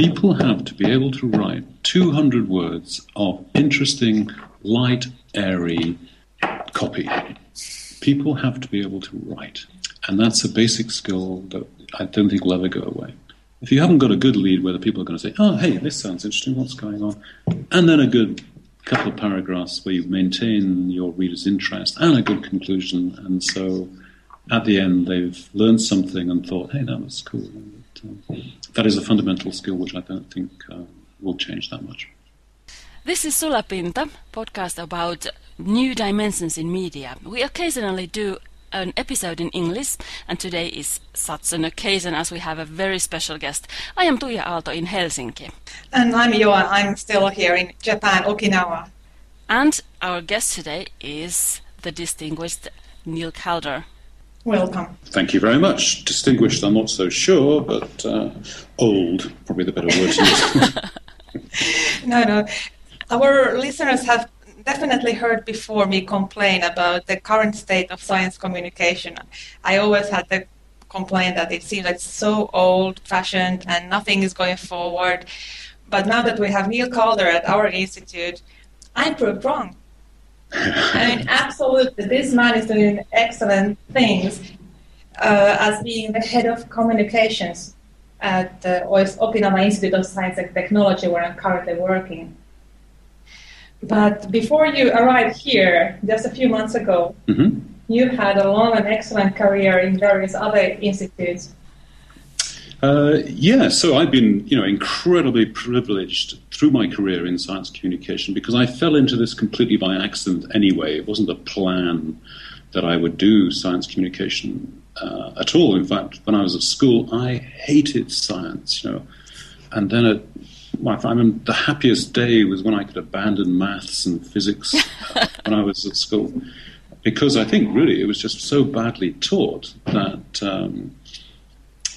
People have to be able to write 200 words of interesting, light, airy copy. People have to be able to write. And that's a basic skill that I don't think will ever go away. If you haven't got a good lead where the people are going to say, oh, hey, this sounds interesting, what's going on? And then a good couple of paragraphs where you maintain your reader's interest and a good conclusion. And so at the end, they've learned something and thought, hey, that was cool. And, that is a fundamental skill which I don't think uh, will change that much. This is Sula Pinta, podcast about new dimensions in media. We occasionally do an episode in English, and today is such an occasion as we have a very special guest. I am Tuija Aalto in Helsinki. And I'm Yoe. I'm still here in Japan, Okinawa. And our guest today is the distinguished Neil Calder. Welcome. Thank you very much. Distinguished, I'm not so sure, but uh, old, probably the better word to use. no, no. Our listeners have definitely heard before me complain about the current state of science communication. I always had the complaint that it seems like so old-fashioned and nothing is going forward. But now that we have Neil Calder at our institute, I'm proved wrong. I mean, absolutely, this man is doing excellent things uh, as being the head of communications at the Okinawa Institute of Science and Technology, where I'm currently working. But before you arrived here, just a few months ago, mm-hmm. you had a long and excellent career in various other institutes. Uh, yeah, so I've been, you know, incredibly privileged through my career in science communication because I fell into this completely by accident anyway. It wasn't a plan that I would do science communication uh, at all. In fact, when I was at school, I hated science, you know, and then at I mean, the happiest day was when I could abandon maths and physics when I was at school, because I think really it was just so badly taught that. Um,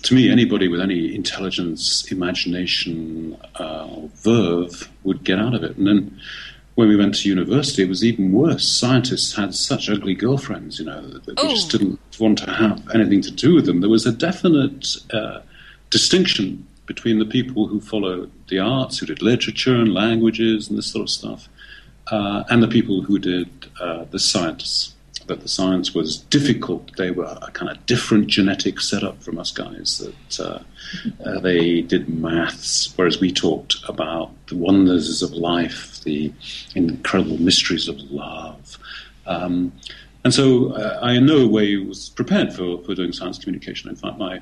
to me, anybody with any intelligence, imagination, uh, verve would get out of it. And then when we went to university, it was even worse. Scientists had such ugly girlfriends, you know, that we just didn't want to have anything to do with them. There was a definite uh, distinction between the people who followed the arts, who did literature and languages and this sort of stuff, uh, and the people who did uh, the science. That the science was difficult. They were a kind of different genetic setup from us guys. That uh, uh they did maths, whereas we talked about the wonders of life, the incredible mysteries of love. Um, and so uh, I in no way was prepared for, for doing science communication. In fact, my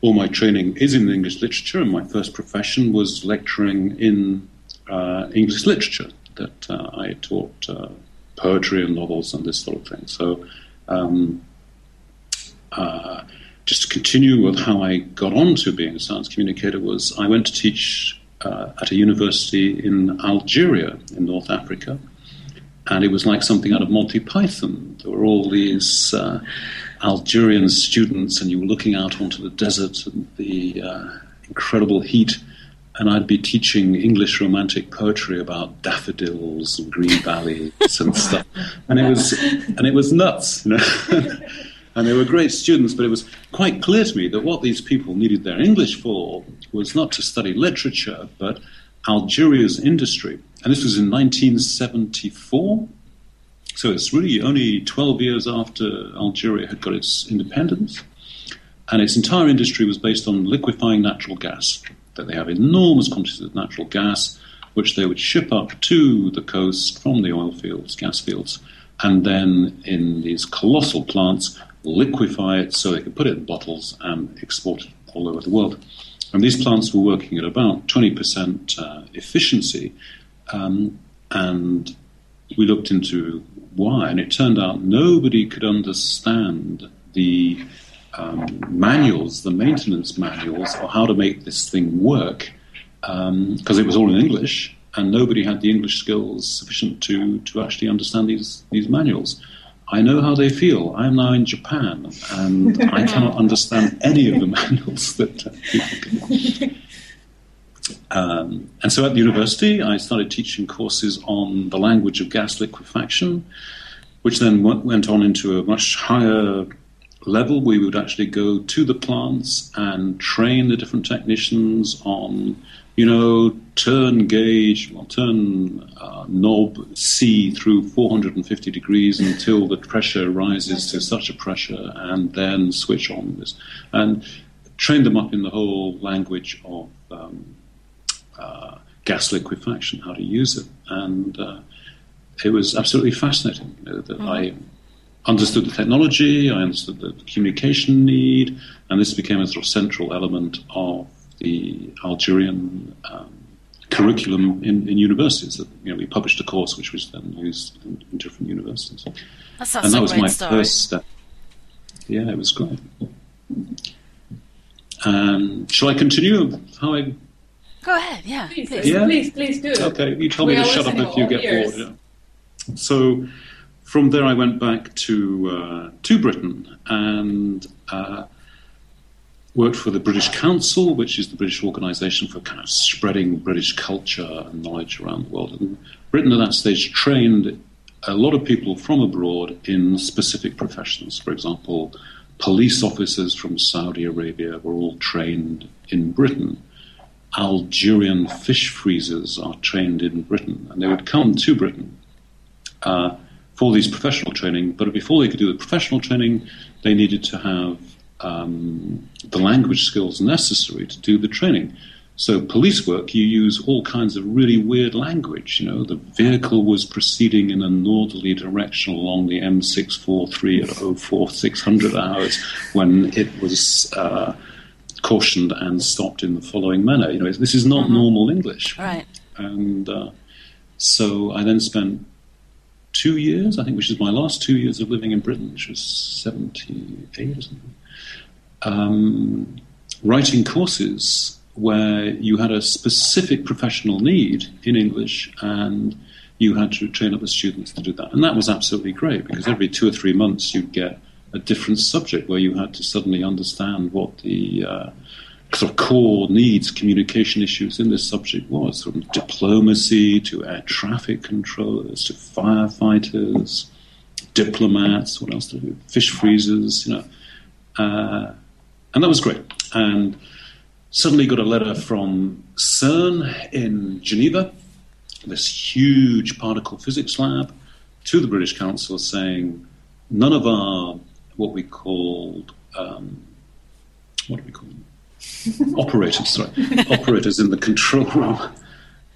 all my training is in English literature, and my first profession was lecturing in uh, English literature. That uh, I taught uh, poetry and novels and this sort of thing. So. Um, uh, just to continue with how I got on to being a science communicator was I went to teach uh, at a university in Algeria in North Africa, and it was like something out of Monty Python. There were all these uh, Algerian students, and you were looking out onto the desert and the uh, incredible heat. And I'd be teaching English romantic poetry about daffodils and green valleys and stuff, and it was and it was nuts, you know. and they were great students, but it was quite clear to me that what these people needed their English for was not to study literature, but Algeria's industry. And this was in 1974. So it's really only 12 years after Algeria had got its independence. And its entire industry was based on liquefying natural gas. That they have enormous quantities of natural gas, which they would ship up to the coast from the oil fields, gas fields, and then in these colossal plants liquefy it so they could put it in bottles and export it all over the world. And these plants were working at about 20% uh, efficiency. Um, and we looked into why, and it turned out nobody could understand the um, manuals, the maintenance manuals, or how to make this thing work, because um, it was all in English, and nobody had the English skills sufficient to, to actually understand these, these manuals. I know how they feel. I'm now in Japan, and I cannot understand any of the manuals that people Um, and so at the university, I started teaching courses on the language of gas liquefaction, which then went on into a much higher level, we would actually go to the plants and train the different technicians on, you know, turn gauge, well, turn uh, knob C through 450 degrees until the pressure rises to such a pressure, and then switch on this, and train them up in the whole language of um, uh, gas liquefaction, how to use it, and uh, it was absolutely fascinating. You know, that mm-hmm. I understood the technology, I understood the communication need, and this became a sort of central element of the Algerian um, curriculum in, in, universities. That, you know, we published a course which was then used in, in different universities. That and that was my story. first step. Yeah, it was great. Um, shall I continue? How I? Go ahead. Yeah, please, please, yeah? please, please do. Okay, you tell we me to shut up if you get bored. Yeah. So from there, I went back to uh, to Britain and uh, worked for the British Council, which is the British organisation for kind of spreading British culture and knowledge around the world. And Britain at that stage trained a lot of people from abroad in specific professions. For example, police officers from Saudi Arabia were all trained in Britain. Algerian fish freezers are trained in Britain, and they would come to Britain. Uh, for these professional training. But before they could do the professional training, they needed to have um, the language skills necessary to do the training. So police work, you use all kinds of really weird language. You know, the vehicle was proceeding in a northerly direction along the M643 at 04600 hours when it was uh, cautioned and stopped in the following manner. You know, this is not mm-hmm. normal English. Right. And uh, so I then spent two years, I think, which is my last two years of living in Britain, which was 78 or something, um, writing courses where you had a specific professional need in English and you had to train up the students to do that. And that was absolutely great because every two or three months you'd get a different subject where you had to suddenly understand what the uh, sort of core needs, communication issues in this subject was, from diplomacy to air traffic controllers to firefighters, diplomats, what else we do? Fish freezers, you know. Uh, and that was great. And suddenly got a letter from CERN in Geneva, this huge particle physics lab, to the British Council saying none of our, what we called, um, what do we call them? Operators, sorry, operators in the control room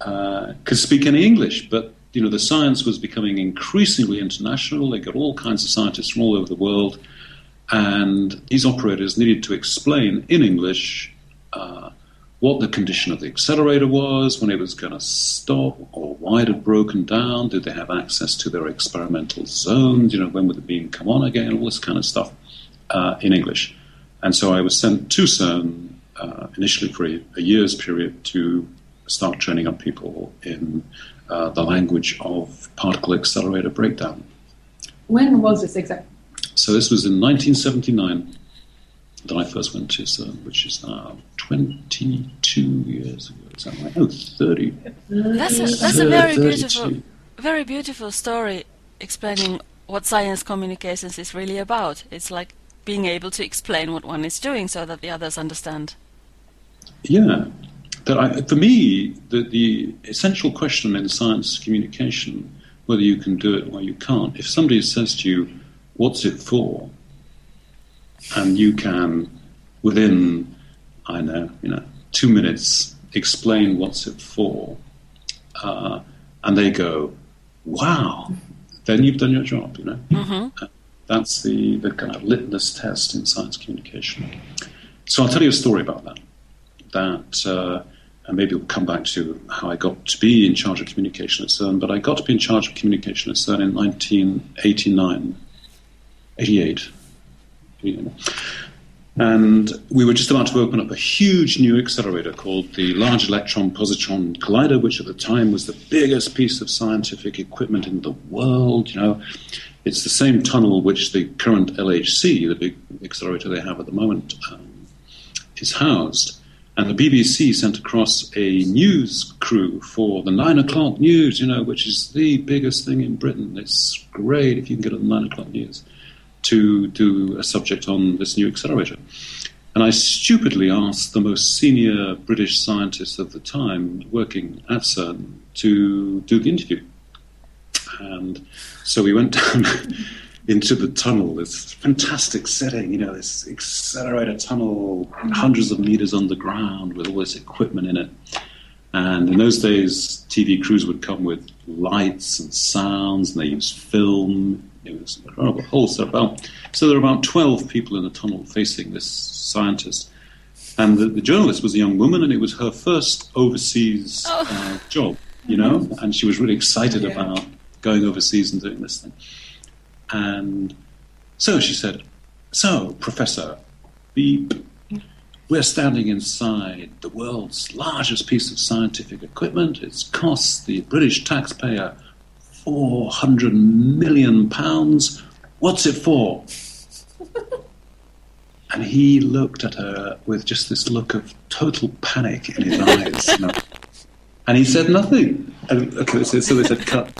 uh, could speak any English, but you know the science was becoming increasingly international. They got all kinds of scientists from all over the world, and these operators needed to explain in English uh, what the condition of the accelerator was, when it was going to stop, or why it had broken down. Did they have access to their experimental zones? You know, when would the beam come on again? All this kind of stuff uh, in English. And so I was sent to CERN uh, initially for a, a, year's period to start training up people in uh, the language of particle accelerator breakdown. When was this exactly? So this was in 1979 that I first went to CERN, which is now 22 years ago. Is that right? Oh, 30. That's a, that's a very beautiful, very beautiful story explaining what science communications is really about. It's like being able to explain what one is doing so that the others understand. Yeah. That I, for me, the, the essential question in science communication, whether you can do it or you can't, if somebody says to you, What's it for? and you can, within, I know, you know, two minutes, explain what's it for, uh, and they go, Wow, then you've done your job, you know. Mm-hmm. That's the, the kind of litmus test in science communication. So I'll tell you a story about that that, uh, and maybe we'll come back to how I got to be in charge of communication at CERN, but I got to be in charge of communication at CERN in 1989, 88. And we were just about to open up a huge new accelerator called the Large Electron Positron Collider, which at the time was the biggest piece of scientific equipment in the world. You know, it's the same tunnel which the current LHC, the big accelerator they have at the moment, um, is housed. And the BBC sent across a news crew for the nine o'clock news, you know, which is the biggest thing in Britain. It's great if you can get at the nine o'clock news to do a subject on this new accelerator. And I stupidly asked the most senior British scientist of the time working at CERN to do the interview. And so we went down into the tunnel, this fantastic setting, you know, this accelerator tunnel, hundreds of meters underground with all this equipment in it. And in those days, TV crews would come with lights and sounds, and they used film. It was incredible whole set about. So there were about 12 people in the tunnel facing this scientist. And the, the journalist was a young woman, and it was her first overseas oh. uh, job, you know, and she was really excited yeah. about going overseas and doing this thing. And so she said, So, Professor, beep, we're standing inside the world's largest piece of scientific equipment. It's cost the British taxpayer 400 million pounds. What's it for? and he looked at her with just this look of total panic in his eyes. You know? And he said nothing. And, okay, so, so they said, cut.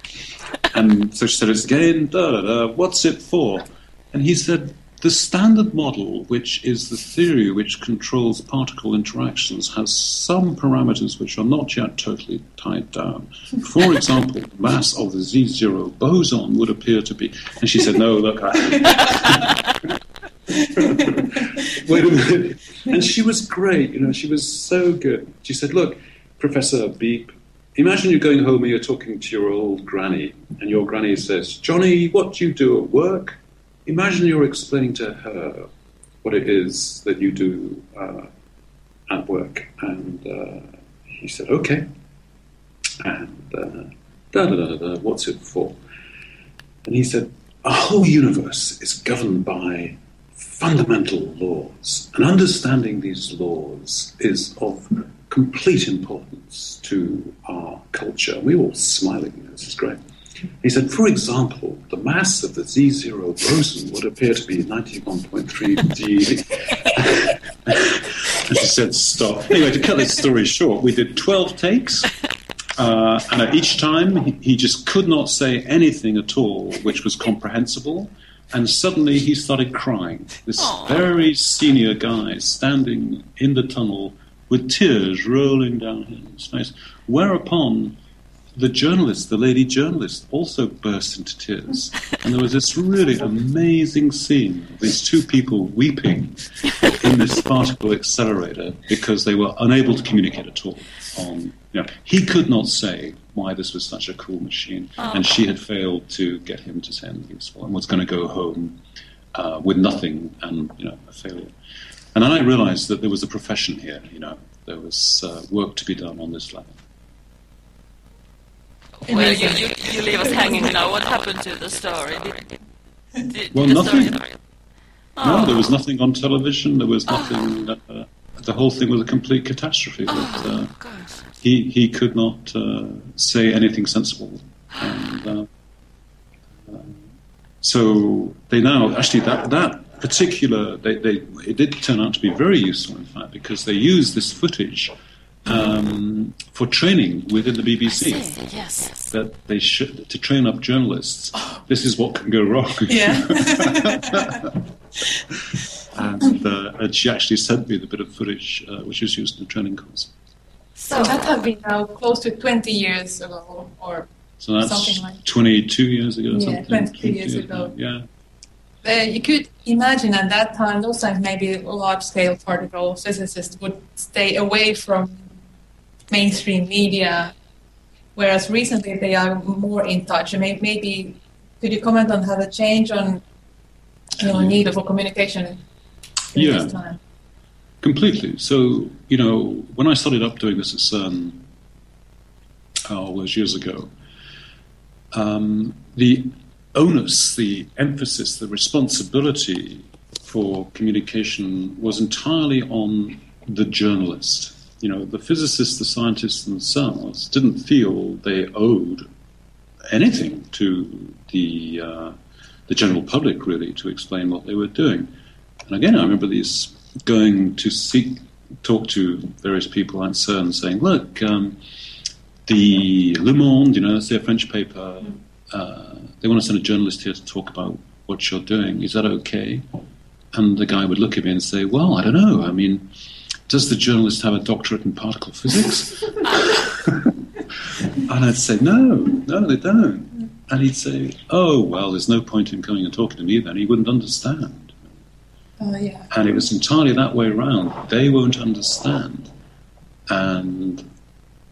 And so she said, it's again, da, da, da, what's it for? And he said, the standard model, which is the theory which controls particle interactions, has some parameters which are not yet totally tied down. For example, the mass of the Z0 boson would appear to be. And she said, No, look, I. Wait a minute. And she was great, you know, she was so good. She said, Look, Professor Beep, imagine you're going home and you're talking to your old granny, and your granny says, Johnny, what do you do at work? imagine you're explaining to her what it is that you do uh, at work. And uh, he said, okay. And uh, da, da, da, da, what's it for? And he said, our whole universe is governed by fundamental laws. And understanding these laws is of complete importance to our culture. We were all smiling. This is great. He said, for example, the mass of the Z0 boson would appear to be 91.3 G. and she said, stop. Anyway, to cut this story short, we did 12 takes. Uh, and at each time, he, he just could not say anything at all which was comprehensible. And suddenly he started crying. This Aww. very senior guy standing in the tunnel with tears rolling down his face. Whereupon the journalist, the lady journalist, also burst into tears. And there was this really amazing scene of these two people weeping in this particle accelerator because they were unable to communicate at all. On, you know, he could not say why this was such a cool machine, oh. and she had failed to get him to say anything useful and was going to go home uh, with nothing and you know a failure. And I realized that there was a profession here. You know, there was uh, work to be done on this level. Well, you, you, you leave us hanging now. What happened to the story? Did, did, well, nothing. Oh. No, there was nothing on television. There was nothing. Oh. Uh, the whole thing was a complete catastrophe. Oh, but, uh, he he could not uh, say anything sensible, and uh, uh, so they now actually that that particular they, they it did turn out to be very useful in fact because they used this footage um, for training within the BBC. See, yes. That they should to train up journalists. Oh. This is what can go wrong. Yeah. and, uh, and, she actually sent me the bit of footage uh, which was used in the training course. So that has been now close to 20 years ago, or so that's something like 22 years ago. Yeah, 22 years, years ago. Yeah. Uh, you could imagine at that time, those times maybe large-scale particle physicists would stay away from mainstream media, whereas recently they are more in touch. Maybe could you comment on how the change on you know need for communication yeah. this time? Completely. So you know when I started up doing this at CERN all those years ago, um, the onus, the emphasis, the responsibility for communication was entirely on the journalist you know, the physicists, the scientists themselves didn't feel they owed anything to the uh, the general public really to explain what they were doing. And again, I remember these going to seek talk to various people at CERN, saying, "Look, um, the Le Monde, you know, that's their French paper. Uh, they want to send a journalist here to talk about what you're doing. Is that okay? And the guy would look at me and say, Well, I don't know. I mean, does the journalist have a doctorate in particle physics? and I'd say, No, no, they don't. And he'd say, Oh, well, there's no point in coming and talking to me then. He wouldn't understand. Oh, yeah. And it was entirely that way around. They won't understand. And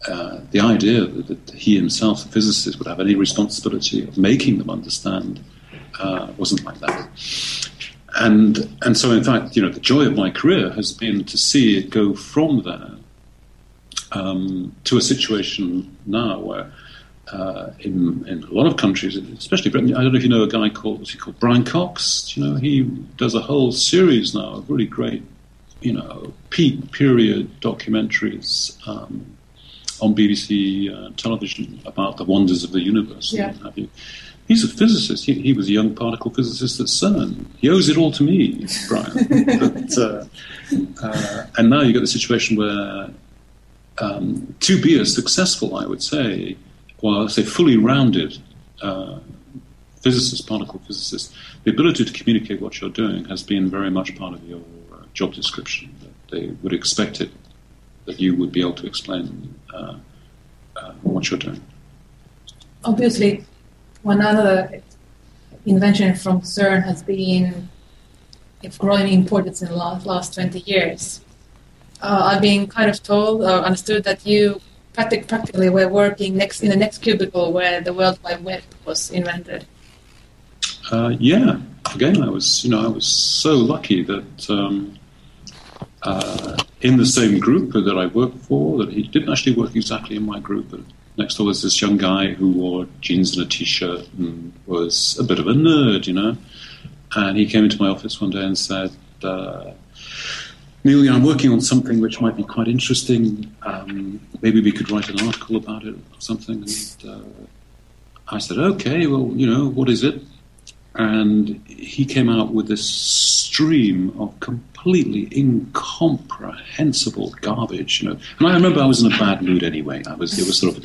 uh, the idea that, that, he himself, a physicist, would have any responsibility of making them understand uh, wasn't like that. And and so, in fact, you know, the joy of my career has been to see it go from there um, to a situation now where. Uh, in, in a lot of countries, especially Britain, I don't know if you know a guy called what's he called Brian Cox. You know, he does a whole series now of really great, you know, peak period documentaries um, on BBC uh, television about the wonders of the universe. Yeah. He's a physicist. He, he, was a young particle physicist at CERN. He owes it all to me, Brian. but, uh, uh, and now you've got the situation where um, to be a successful, I would say, well, say fully rounded uh, physicist, particle physicist, the ability to communicate what you're doing has been very much part of your uh, job description. They would expect it that you would be able to explain uh, uh, what you're doing. Obviously, one other invention from CERN has been of growing importance in the last, last 20 years. Uh, I've been kind of told or understood that you practic- practically were working next in the next cubicle where the World Wide Web was invented. Uh, yeah, again, I was you know I was so lucky that um, uh, in the same group that I worked for, that he didn't actually work exactly in my group. But next door was this young guy who wore jeans and a t-shirt and was a bit of a nerd, you know. And he came into my office one day and said, uh, Neil, I'm working on something which might be quite interesting. Um, maybe we could write an article about it or something. And uh, I said, okay, well, you know, what is it? And he came out with this stream of completely incomprehensible garbage, you know. And I remember I was in a bad mood anyway. I was it was sort of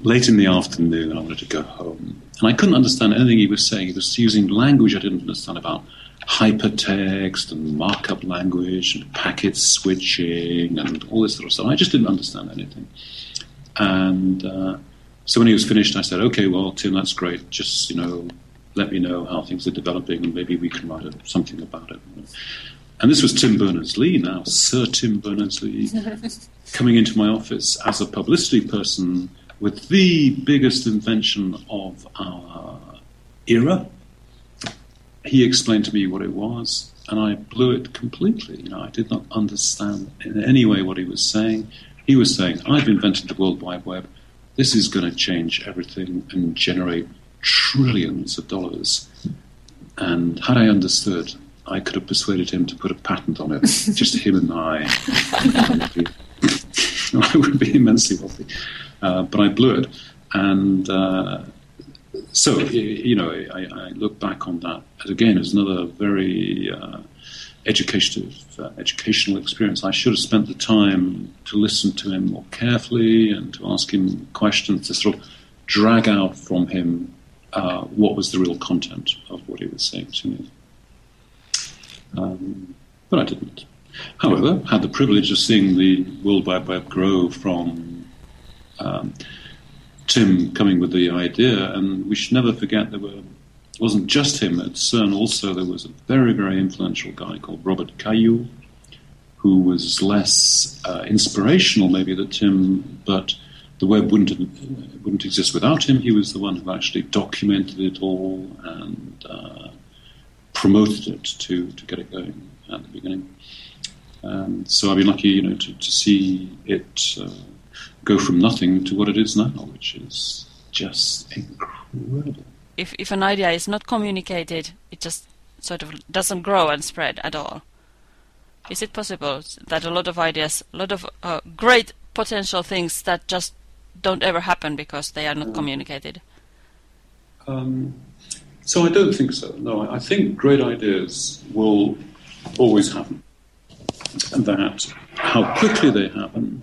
late in the afternoon, and I wanted to go home. And I couldn't understand anything he was saying. He was using language I didn't understand about hypertext and markup language and packet switching and all this sort of stuff. I just didn't understand anything. And uh, so when he was finished, I said, "Okay, well, Tim, that's great. Just you know, let me know how things are developing, and maybe we can write a, something about it. And this was Tim Berners-Lee now, Sir Tim Berners-Lee, coming into my office as a publicity person with the biggest invention of our era. He explained to me what it was, and I blew it completely. You know, I did not understand in any way what he was saying. He was saying, "I've invented the World Wide Web. This is going to change everything and generate trillions of dollars. And had I understood, I could have persuaded him to put a patent on it, just him and I. I would be immensely wealthy. Uh, but I blew it. And uh, so, you know, I, I, look back on that as, again as another very uh, educational, uh, educational experience. I should have spent the time to listen to him more carefully and to ask him questions to sort of drag out from him uh, what was the real content of what he was saying to me. Um, but I didn't. However, had the privilege of seeing the World Wide Web grow from um, Tim coming with the idea, and we should never forget there were it wasn't just him at CERN. Also, there was a very very influential guy called Robert Cailliau, who was less uh, inspirational maybe than Tim, but the web wouldn't wouldn't exist without him. He was the one who actually documented it all and uh, promoted it to to get it going at the beginning. And so I've been lucky, you know, to, to see it uh, go from nothing to what it is now, which is just incredible. If if an idea is not communicated, it just sort of doesn't grow and spread at all. Is it possible that a lot of ideas, a lot of uh, great potential things that just don't ever happen because they are not mm. communicated? Um, so I don't think so. No, I think great ideas will always happen. That how quickly they happen,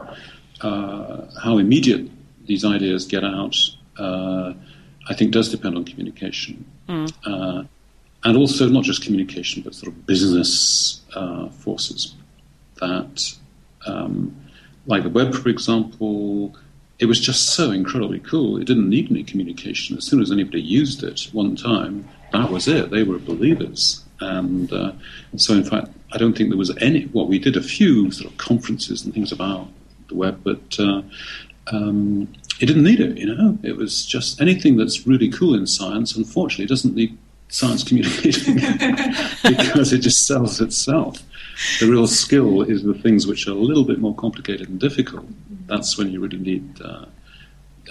uh, how immediate these ideas get out, uh, I think does depend on communication. Mm. Uh, and also not just communication, but sort of business uh, forces that, um, like the web, for example, it was just so incredibly cool. It didn't need any communication. As soon as anybody used it one time, that was it. They were believers. And uh, so, in fact, I don't think there was any. Well, we did a few sort of conferences and things about the web, but uh, um, it didn't need it. You know, it was just anything that's really cool in science. Unfortunately, doesn't need science communicating because it just sells itself. The real skill is the things which are a little bit more complicated and difficult. That's when you really need uh,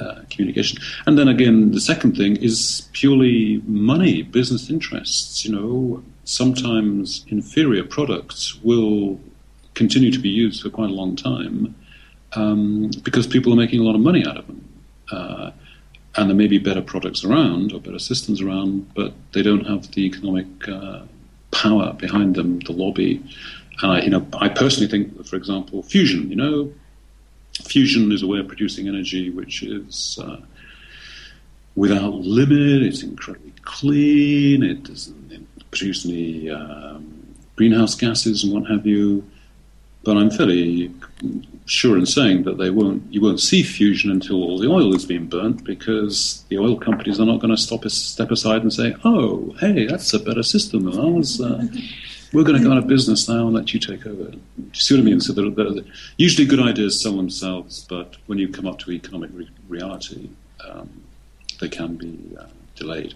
uh, communication. And then again, the second thing is purely money, business interests. You know, sometimes inferior products will continue to be used for quite a long time um, because people are making a lot of money out of them. Uh, and there may be better products around or better systems around, but they don't have the economic uh, power behind them, the lobby. And I, you know, I personally think, for example, fusion. You know, fusion is a way of producing energy which is uh, without limit. It's incredibly clean. It doesn't produce any um, greenhouse gases and what have you. But I'm fairly sure in saying that they won't, you won't see fusion until all the oil is being burnt because the oil companies are not going to stop step aside and say, "Oh, hey, that's a better system than ours. Uh, we're going to go out of business now and let you take over." Do you see what I mean? So they're, they're, usually good ideas sell themselves, but when you come up to economic re- reality, um, they can be uh, delayed.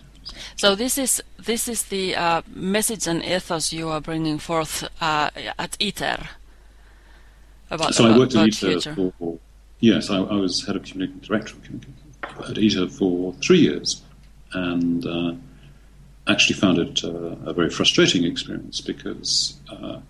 So this is this is the uh, message and ethos you are bringing forth uh, at ITER about so about, I worked at ITER for yes, I, I, was head of communication, director of communication at ITER for three years, and uh, actually found it uh, a very frustrating experience because uh,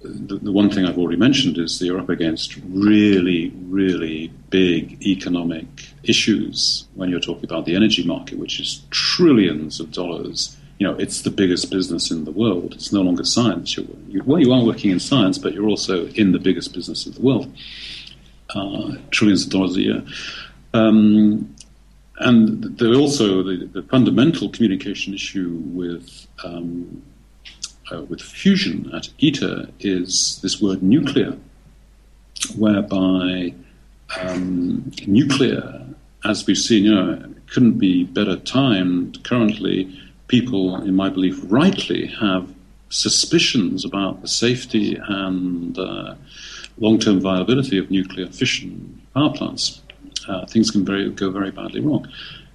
the, the, one thing I've already mentioned is that you're up against really, really big economic issues when you're talking about the energy market, which is trillions of dollars you know, it's the biggest business in the world. It's no longer science. You're, you, well, you are working in science, but you're also in the biggest business in the world. Uh, trillions of dollars a year. Um, and there also the, the, fundamental communication issue with um, uh, with fusion at ITER is this word nuclear, whereby um, nuclear, as we've seen, you know, couldn't be better timed currently people, in my belief, rightly have suspicions about the safety and uh, long term viability of nuclear fission power plants. Uh, things can very, go very badly wrong.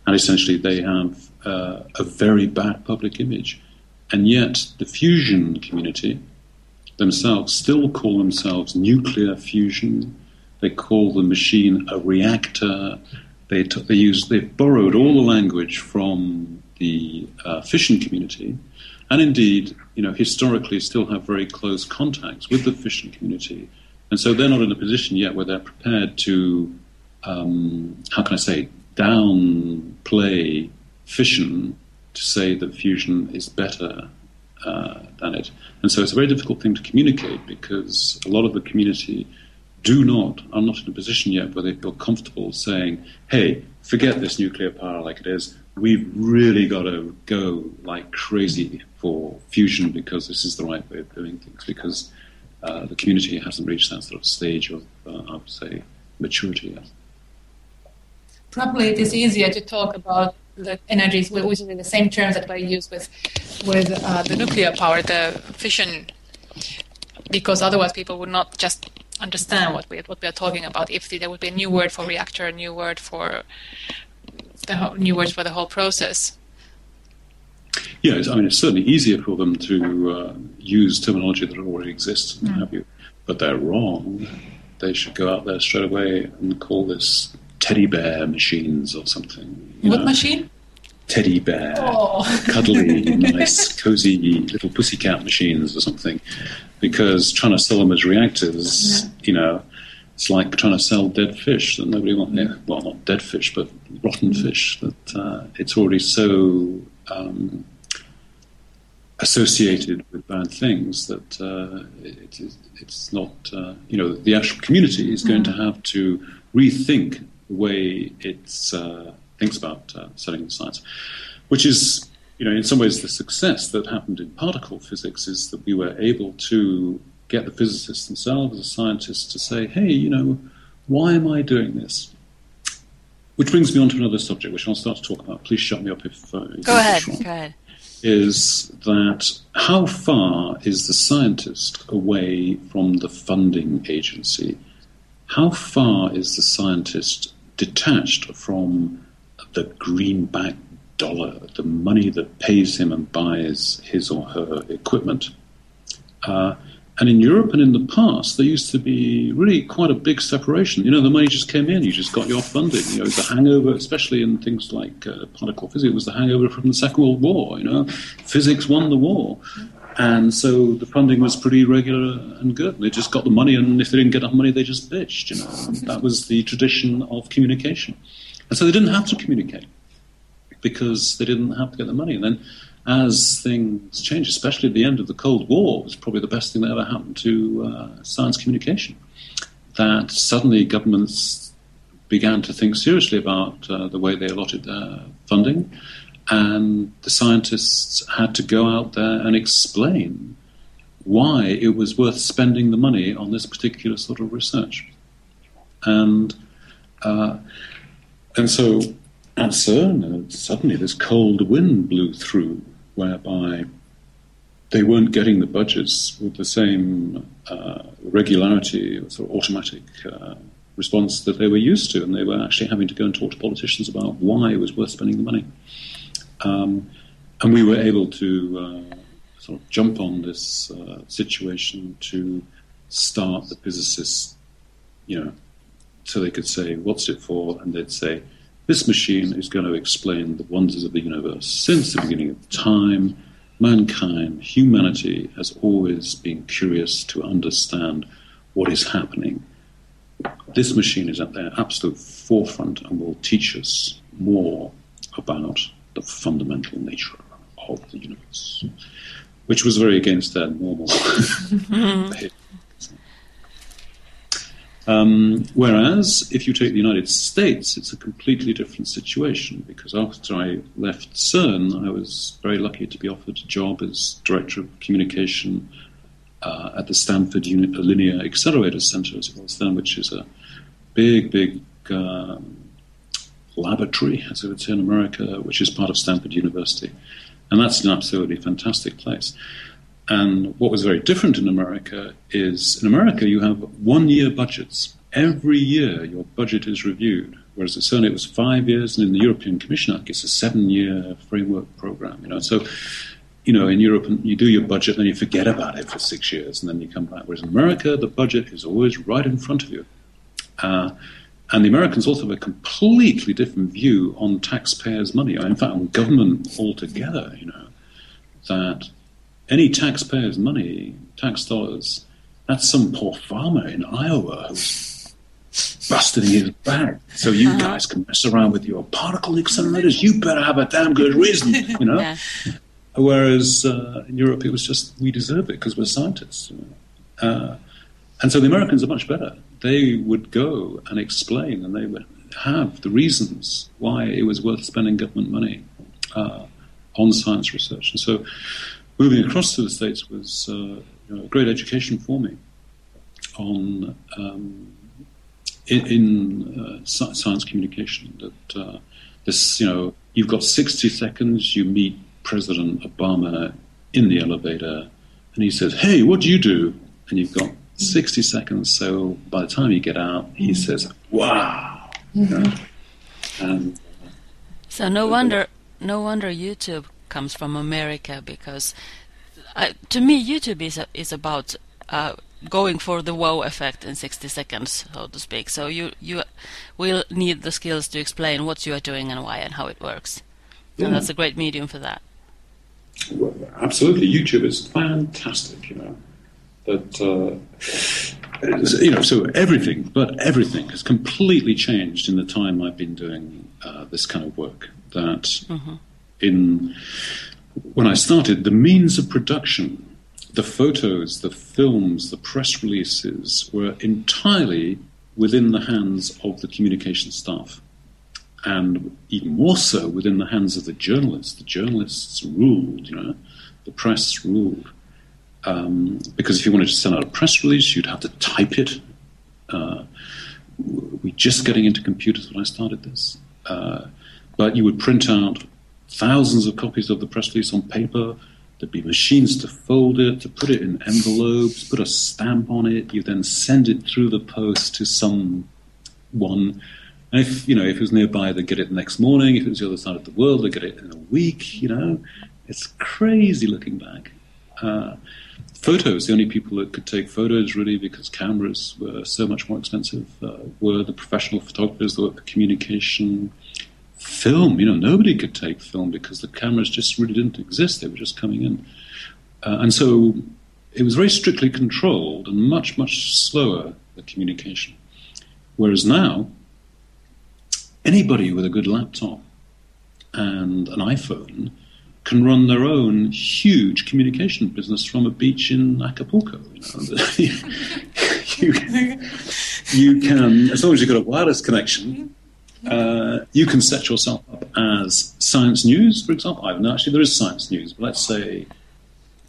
And essentially, they have uh, a very bad public image. And yet, the fusion community themselves still call themselves nuclear fusion. They call the machine a reactor. They, t- they use, they've borrowed all the language from the uh, fission community, and indeed, you know, historically still have very close contacts with the fission community, and so they're not in a position yet where they're prepared to, um, how can I say, downplay fission to say that fusion is better uh, than it. And so it's a very difficult thing to communicate because a lot of the community do not, are not in a position yet where they feel comfortable saying, hey, forget this nuclear power like it is we've really got to go like crazy for fusion because this is the right way of doing things because uh, the community hasn't reached that sort of stage of, uh, I would say, maturity yet. Probably it is easier to talk about the energies we're using in the same terms that we use with with uh, the nuclear power, the fission, because otherwise people would not just understand what we what we are talking about. If there would be a new word for reactor, a new word for the whole, new words for the whole process. Yeah, I mean, it's certainly easier for them to uh, use terminology that already exists and mm. have you, but they're wrong. They should go out there straight away and call this teddy bear machines or something. What know? machine? Teddy bear, oh. cuddly, nice, cozy little pussycat machines or something. Because trying to sell them as reactors, yeah. you know, it's like trying to sell dead fish that nobody wants. Well, not dead fish, but rotten mm. fish. That uh, it's already so um, associated with bad things that uh, it, it, it's not. Uh, you know, the actual community is going to have to rethink way it uh, thinks about uh, selling the science, which is you know, in some ways, the success that happened in particle physics is that we were able to get the physicists themselves, the scientists, to say, hey, you know, why am I doing this? Which brings me on to another subject, which I'll start to talk about. Please shut me up if. Uh, go ahead. Go ahead. Is that how far is the scientist away from the funding agency? How far is the scientist detached from the greenback dollar, the money that pays him and buys his or her equipment? Uh, and in Europe and in the past, there used to be really quite a big separation. You know, the money just came in, you just got your funding. You know, the hangover, especially in things like uh, particle physics, was the hangover from the Second World War. You know, physics won the war. And so the funding was pretty regular and good. They just got the money, and if they didn't get enough money, they just bitched. You know, that was the tradition of communication. And so they didn't have to communicate because they didn't have to get the money. And then as things changed, especially at the end of the Cold War, it was probably the best thing that ever happened to uh, science communication. That suddenly governments began to think seriously about uh, the way they allotted their funding, and the scientists had to go out there and explain why it was worth spending the money on this particular sort of research. And uh, and so at CERN, suddenly this cold wind blew through whereby they weren't getting the budgets with the same uh, regularity or sort of automatic uh, response that they were used to, and they were actually having to go and talk to politicians about why it was worth spending the money. Um, and we were able to uh, sort of jump on this uh, situation to start the physicists, you know, so they could say, "What's it for?" and they'd say this machine is going to explain the wonders of the universe. Since the beginning of time, mankind, humanity, has always been curious to understand what is happening. This machine is at their absolute forefront and will teach us more about the fundamental nature of the universe, which was very against their normal behavior. Um, whereas if you take the United States, it's a completely different situation because after I left CERN, I was very lucky to be offered a job as director of communication uh, at the Stanford Linear Accelerator Center, as it was then, which is a big, big um, laboratory, as I would say in America, which is part of Stanford University. And that's an absolutely fantastic place. And what was very different in America is in America you have one year budgets. Every year your budget is reviewed, whereas at CERN it was five years, and in the European Commission, I guess, a seven year framework program. You know, so you know, in Europe, you do your budget, then you forget about it for six years, and then you come back. Whereas in America, the budget is always right in front of you. Uh, and the Americans also have a completely different view on taxpayers' money, in fact, on government altogether, you know, that any taxpayer's money, tax dollars, that's some poor farmer in Iowa who's busting his back. So you uh-huh. guys can mess around with your particle accelerators. You better have a damn good reason, you know. yeah. Whereas uh, in Europe, it was just we deserve it because we're scientists. Uh, and so the Americans are much better. They would go and explain, and they would have the reasons why it was worth spending government money uh, on science research. And so moving across to the States was uh, you know, a great education for me on um, in, in uh, science communication. That uh, this, you know, you've got 60 seconds. You meet President Obama in the elevator, and he says, "Hey, what do you do?" And you've got 60 seconds. So by the time you get out, he mm-hmm. says, "Wow." Mm-hmm. And, so no wonder, no wonder YouTube comes from America because uh, to me YouTube is a, is about uh, going for the wow effect in 60 seconds, so to speak. So you you will need the skills to explain what you are doing and why and how it works. Yeah. And that's a great medium for that. Well, absolutely, YouTube is fantastic. You know that. Uh, you know, so everything, but everything has completely changed in the time I've been doing uh, this kind of work. That mm-hmm in when I started, the means of production, the photos, the films, the press releases were entirely within the hands of the communication staff. and even more so within the hands of the journalists. The journalists ruled, you know, the press ruled. Um, because if you wanted to send out a press release, you'd have to type it. Uh, we're just getting into computers when I started this. Uh, but you would print out thousands of copies of the press release on paper. There'd be machines to fold it, to put it in envelopes, put a stamp on it. You then send it through the post to someone. And if you know if it was nearby, they'd get it the next morning. If it was the other side of the world, they'd get it in a week. You know, it's crazy looking back. Uh, photos, the only people that could take photos really because cameras were so much more expensive uh, were the professional photographers that worked for communication. Film, you know, nobody could take film because the cameras just really didn't exist. They were just coming in. Uh, and so it was very strictly controlled and much, much slower, the communication. Whereas now, anybody with a good laptop and an iPhone can run their own huge communication business from a beach in Acapulco. You, know? you, you, can, as long as you've got a wireless connection, uh, you can set yourself up as science news, for example. I know actually there is science news, but let's say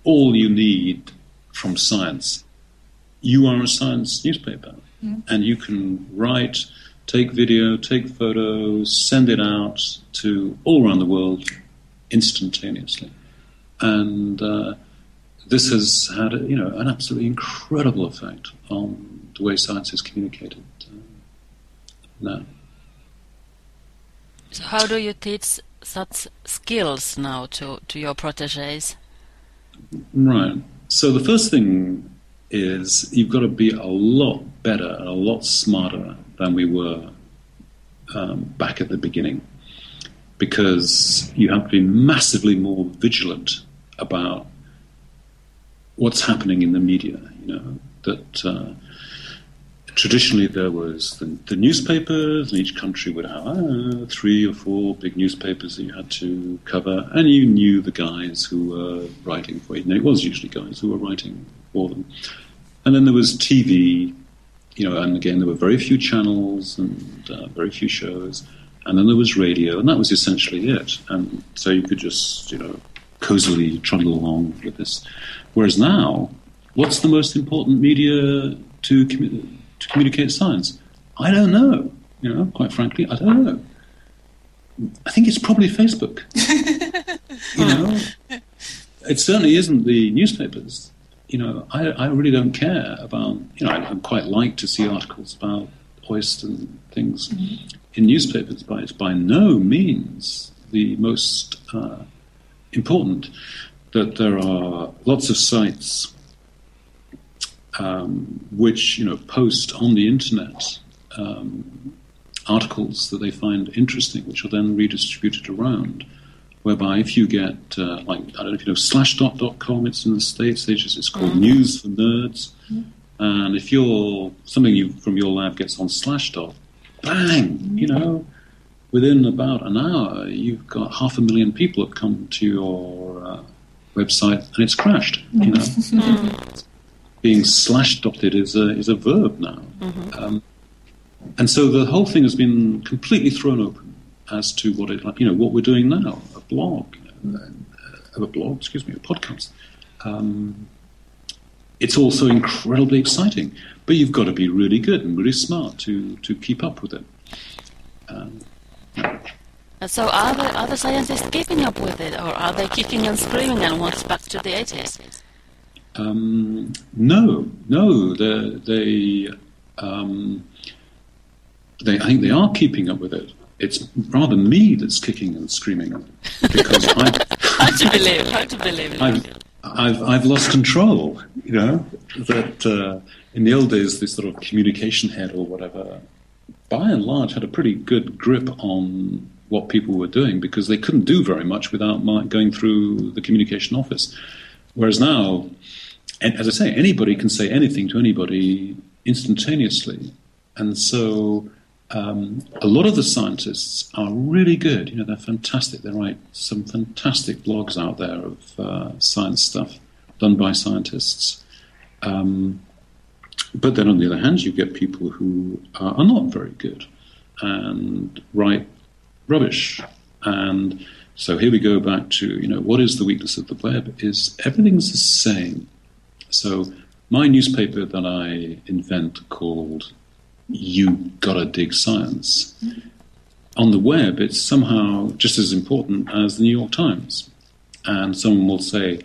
all you need from science, you are a science newspaper, mm. and you can write take video, take photos, send it out to all around the world instantaneously. And uh, this has had, you know, an absolutely incredible effect on the way science is communicated uh, now. So, how do you teach such skills now to, to your proteges? Right. So, the first thing is you've got to be a lot better and a lot smarter than we were um, back at the beginning because you have to be massively more vigilant about what's happening in the media. You know that uh, traditionally there was the, the, newspapers, and each country would have uh, three or four big newspapers that you had to cover, and you knew the guys who were writing for you. And it was usually guys who were writing for them. And then there was TV, you know, and again, there were very few channels and uh, very few shows. And then there was radio, and that was essentially it. And so you could just, you know, cozily trundle along with this. Whereas now, what's the most important media to, commu- to communicate science? I don't know. You know, quite frankly, I don't know. I think it's probably Facebook. you know, it certainly isn't the newspapers you know, I, I really don't care about, you know, I, quite like to see articles about OIST and things mm-hmm. In newspapers, but it's by no means the most uh, important that there are lots of sites um, which, you know, post on the internet um, articles that they find interesting, which are then redistributed around whereby if you get, uh, like, I don't know if you know, slashdot.com, it's in the States, just, it's called mm-hmm. News for Nerds. Mm-hmm. And if you're, something you, from your lab gets on Slashdot, bang, you know, within about an hour, you've got half a million people have come to your uh, website and it's crashed, you know. Mm-hmm. Being slash dotted is a, is a verb now. Mm-hmm. Um, and so the whole thing has been completely thrown open as to what it, you know, what we're doing now a blog, uh, a blog, excuse me, a podcast. Um, it's also incredibly exciting, but you've got to be really good and really smart to, to keep up with it. Um, so are the, are the scientists keeping up with it, or are they kicking and screaming and wants back to the 80s? Um, no, no, they, they, um, they, I think they are keeping up with it it's rather me that's kicking and screaming because I, hard to believe, hard to believe. I've, I've, I've lost control. You know that uh, in the old days, this sort of communication head or whatever, by and large, had a pretty good grip on what people were doing because they couldn't do very much without going through the communication office. Whereas now, as I say, anybody can say anything to anybody instantaneously, and so um, a lot of the scientists are really good. You know, they're fantastic. They write some fantastic blogs out there of uh, science stuff done by scientists. Um, but then on the other hand, you get people who are, are not very good and write rubbish. And so here we go back to, you know, what is the weakness of the web? Is everything's the same. So my newspaper that I invent called You Gotta Dig Science. On the web, it's somehow just as important as the New York Times. And someone will say,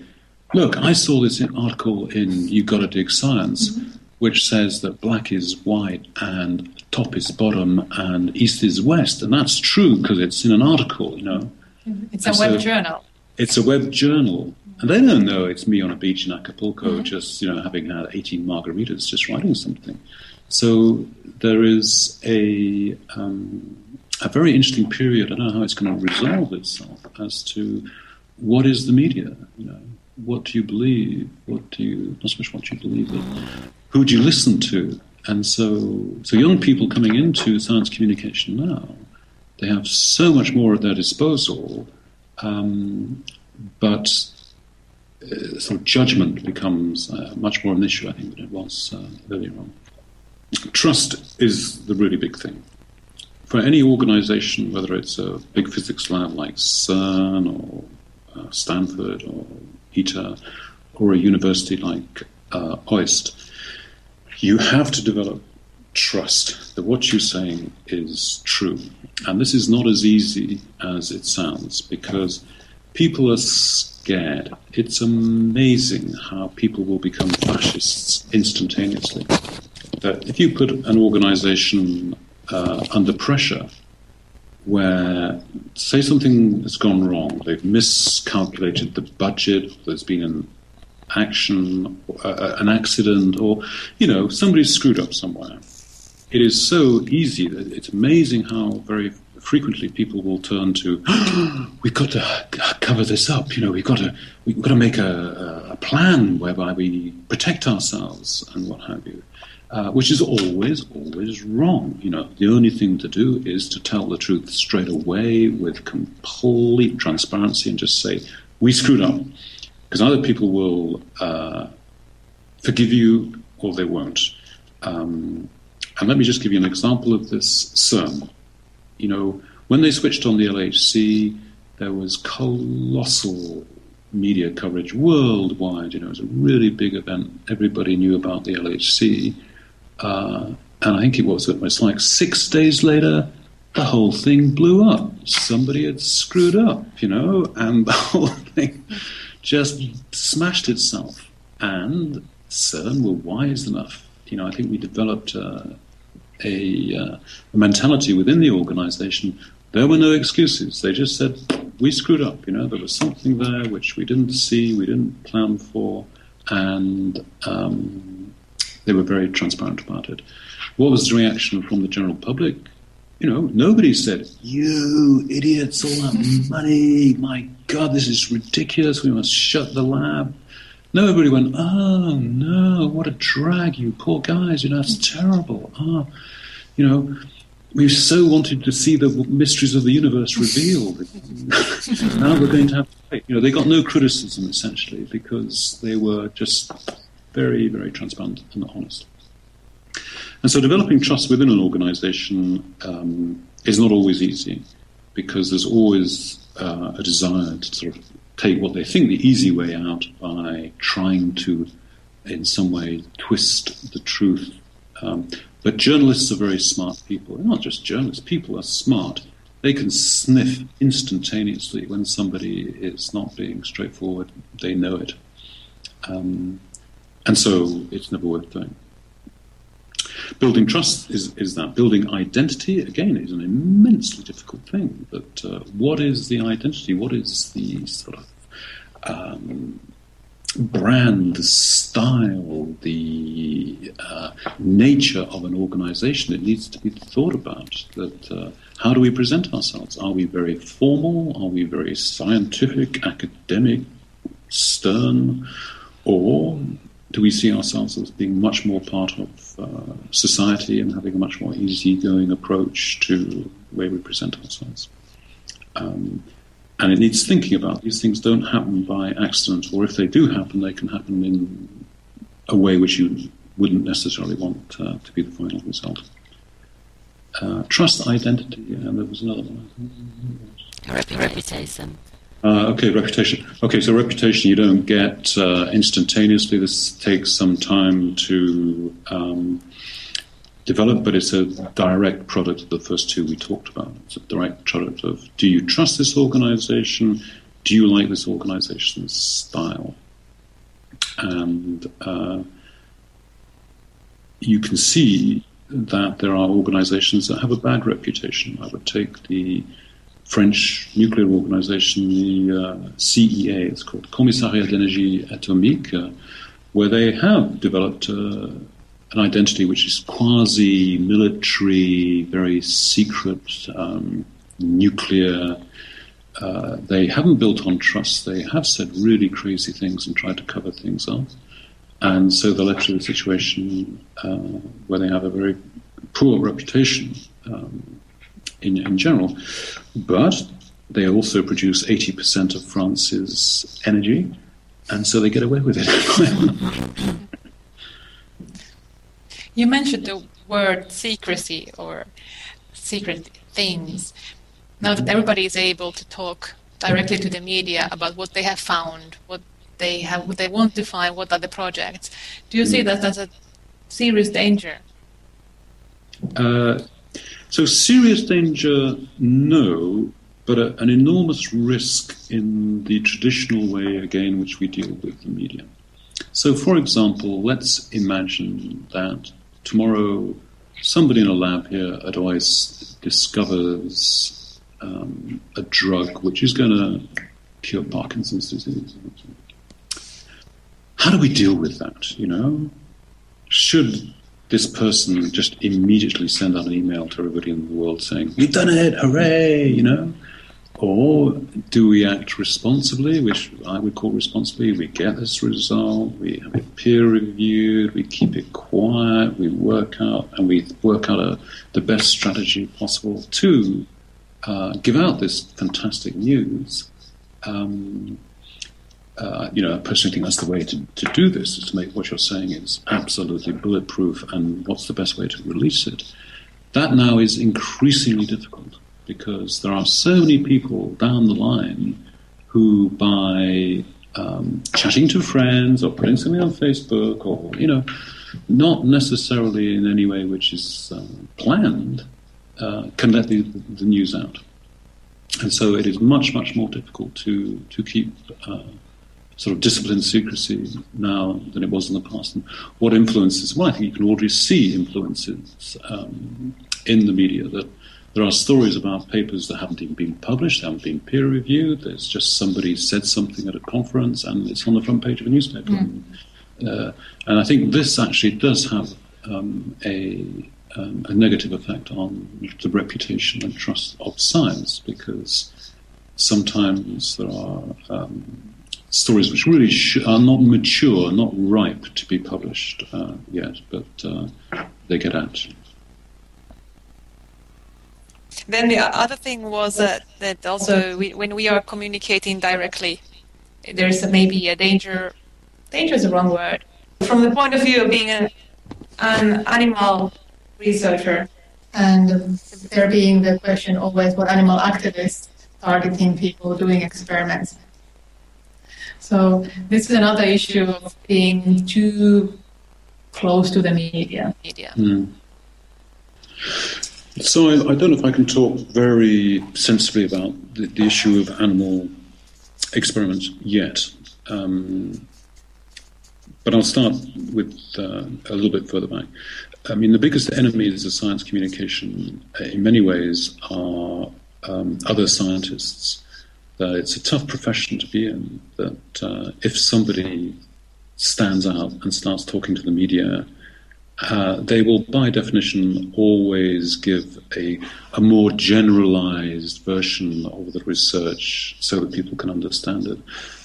Look, I saw this article in You Gotta Dig Science, mm-hmm. which says that black is white and top is bottom and east is west. And that's true because it's in an article, you know. Mm-hmm. It's and a web so journal. It's a web journal. And they don't know it's me on a beach in Acapulco, mm-hmm. just you know, having had 18 margaritas, just writing something. So there is a um, a very interesting period. I don't know how it's going to resolve itself as to what is the media. You know, what do you believe? What do you not so much what you believe, but who do you listen to? And so, so young people coming into science communication now, they have so much more at their disposal, um, but uh, sort of judgment becomes uh, much more an issue, I think, than it was uh, earlier on. Trust is the really big thing. For any organization, whether it's a big physics lab like CERN or uh, Stanford or ITER or a university like uh, OIST, you have to develop trust that what you're saying is true. And this is not as easy as it sounds because people are scared. It's amazing how people will become fascists instantaneously. That if you put an organization uh, under pressure, where say something has gone wrong, they've miscalculated the budget, there's been an action, uh, an accident, or you know somebody's screwed up somewhere. It is so easy it's amazing how very frequently people will turn to, we've got to cover this up. You know, we've got to we've got to make a, a plan whereby we protect ourselves and what have you. Uh, which is always, always wrong. You know, the only thing to do is to tell the truth straight away with complete transparency and just say, we screwed up. Because other people will uh, forgive you or they won't. Um, and let me just give you an example of this CERN you know, when they switched on the LHC, there was colossal media coverage worldwide. You know, it was a really big event. Everybody knew about the LHC. Uh, and I think it was almost like six days later, the whole thing blew up. Somebody had screwed up, you know, and the whole thing just smashed itself. And CERN were wise enough. You know, I think we developed uh, a, uh, a mentality within the organization, there were no excuses. They just said, we screwed up. You know, there was something there which we didn't see, we didn't plan for, and um, they were very transparent about it. What was the reaction from the general public? You know, nobody said, "You idiots! All that money! My God, this is ridiculous! We must shut the lab." Nobody went, oh no, what a drag, you poor guys, you know, that's terrible. Oh, you know, we so wanted to see the mysteries of the universe revealed. now we're going to have. You know, they got no criticism essentially because they were just very, very transparent and honest. And so developing trust within an organization um, is not always easy because there's always uh, a desire to sort of take what they think the easy way out by trying to, in some way, twist the truth. Um, but journalists are very smart people. They're not just journalists, people are smart. They can sniff instantaneously when somebody is not being straightforward. They know it. Um, and so it's never worth doing. Building trust is, is that. Building identity, again, is an immensely difficult thing. But uh, what is the identity? What is the sort of um, brand, the style, the uh, nature of an organization? It needs to be thought about. That uh, how do we present ourselves? Are we very formal? Are we very scientific, academic, stern? Or do we see ourselves as being much more part of uh, society and having a much more easygoing approach to the way we present ourselves? Um, and it needs thinking about. These things don't happen by accident, or if they do happen, they can happen in a way which you wouldn't necessarily want uh, to be the final result. uh, trust, identity, and there was another one. Reputation. Uh, okay, reputation. Okay, so reputation you don't get uh, instantaneously. This takes some time to um, develop, but it's a direct product of the first two we talked about. It's a direct product of do you trust this organization? Do you like this organization's style? And uh, you can see that there are organizations that have a bad reputation. I would take the French nuclear organization, the uh, CEA, it's called Commissariat d'énergie atomique, uh, where they have developed uh, an identity which is quasi military, very secret, um, nuclear. Uh, they haven't built on trust. They have said really crazy things and tried to cover things up. And so they're left with a situation uh, where they have a very poor reputation um, in, in general. But they also produce 80% of France's energy, and so they get away with it. You mentioned the word secrecy or secret things. Now that everybody is able to talk directly to the media about what they have found, what they have, what they want to find, what are the projects, do you see that as a serious danger? Uh, so serious danger, no, but a, an enormous risk in the traditional way, again, which we deal with the media. So, for example, let's imagine that tomorrow somebody in a lab here at OIST discovers um, a drug which is going to cure Parkinson's disease. How do we deal with that? You know, should this person just immediately send out an email to everybody in the world saying, "We've done it! Hooray!" You know, or do we act responsibly, which I would call responsibly? We get this result, we have it peer reviewed, we keep it quiet, we work out, and we work out a, the best strategy possible to uh, give out this fantastic news. Um, uh, you know, personally think that's the way to, to do this, is to make what you're saying is absolutely bulletproof, and what's the best way to release it. That now is increasingly difficult because there are so many people down the line who, by um, chatting to friends or putting something on Facebook or, you know, not necessarily in any way which is um, planned, uh, can let the, the, news out. And so it is much, much more difficult to, to keep uh, sort of disciplined secrecy now than it was in the past. And what influences? Well, I think you can already see influences um, in the media that there are stories about papers that haven't even been published, haven't been peer reviewed. There's just somebody said something at a conference and it's on the front page of a newspaper. Mm. And, uh, and I think this actually does have um, a, um, a negative effect on the reputation and trust of science because sometimes there are um, stories which really sh- are not mature, not ripe to be published uh, yet, but uh, they get out. Then the other thing was uh, that also we, when we are communicating directly, there's a, maybe a danger. Danger is the wrong word. From the point of view of being a, an animal researcher, and there being the question always what animal activists targeting people doing experiments. So this is another issue of being too close to the media. Media. Mm. So I, I, don't know if I can talk very sensibly about the, the issue of animal experiments yet. Um, but I'll start with uh, a little bit further back. I mean, the biggest enemies of science communication, uh, in many ways, are um, other scientists. That it's a tough profession to be in. That uh, if somebody stands out and starts talking to the media uh, they will, by definition, always give a, a more generalized version of the research so that people can understand it.